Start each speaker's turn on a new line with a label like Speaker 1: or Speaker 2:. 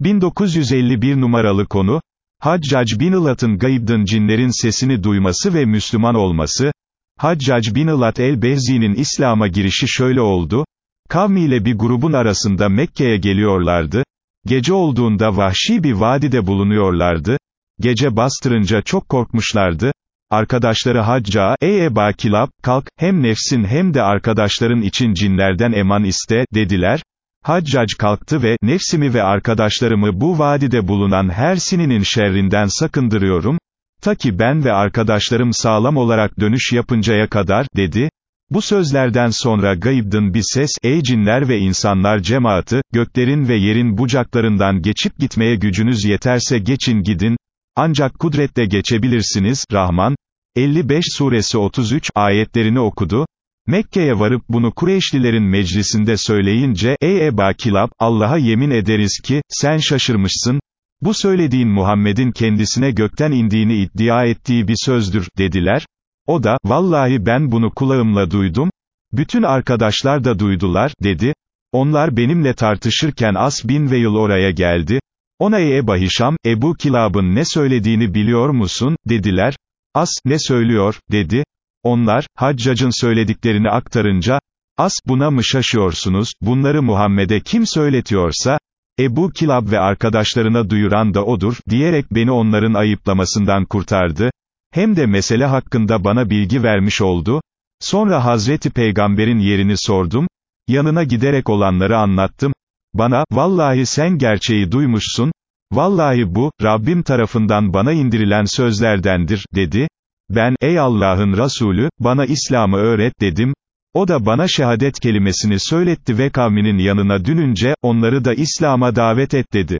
Speaker 1: 1951 numaralı konu, Haccac bin Ilat'ın gayibden cinlerin sesini duyması ve Müslüman olması, Haccac bin Ilat el-Behzi'nin İslam'a girişi şöyle oldu, kavmiyle bir grubun arasında Mekke'ye geliyorlardı, gece olduğunda vahşi bir vadide bulunuyorlardı, gece bastırınca çok korkmuşlardı, arkadaşları Hacca, ey Eba Kilab, kalk, hem nefsin hem de arkadaşların için cinlerden eman iste, dediler, Haccac kalktı ve, nefsimi ve arkadaşlarımı bu vadide bulunan her sininin şerrinden sakındırıyorum, ta ki ben ve arkadaşlarım sağlam olarak dönüş yapıncaya kadar, dedi. Bu sözlerden sonra gayibdın bir ses, ey cinler ve insanlar cemaati, göklerin ve yerin bucaklarından geçip gitmeye gücünüz yeterse geçin gidin, ancak kudretle geçebilirsiniz, Rahman, 55 suresi 33 ayetlerini okudu, Mekke'ye varıp bunu Kureyşlilerin meclisinde söyleyince, ey Eba Kilab, Allah'a yemin ederiz ki, sen şaşırmışsın, bu söylediğin Muhammed'in kendisine gökten indiğini iddia ettiği bir sözdür, dediler, o da, vallahi ben bunu kulağımla duydum, bütün arkadaşlar da duydular, dedi, onlar benimle tartışırken As bin Veyl oraya geldi, ona ey Eba Hişam, Ebu Kilab'ın ne söylediğini biliyor musun, dediler, As, ne söylüyor, dedi, onlar, Haccac'ın söylediklerini aktarınca, As, buna mı şaşıyorsunuz, bunları Muhammed'e kim söyletiyorsa, Ebu Kilab ve arkadaşlarına duyuran da odur, diyerek beni onların ayıplamasından kurtardı, hem de mesele hakkında bana bilgi vermiş oldu, sonra Hazreti Peygamber'in yerini sordum, yanına giderek olanları anlattım, bana, vallahi sen gerçeği duymuşsun, vallahi bu, Rabbim tarafından bana indirilen sözlerdendir, dedi, ben, ey Allah'ın Resulü, bana İslam'ı öğret dedim, o da bana şehadet kelimesini söyletti ve kavminin yanına dününce, onları da İslam'a davet et dedi.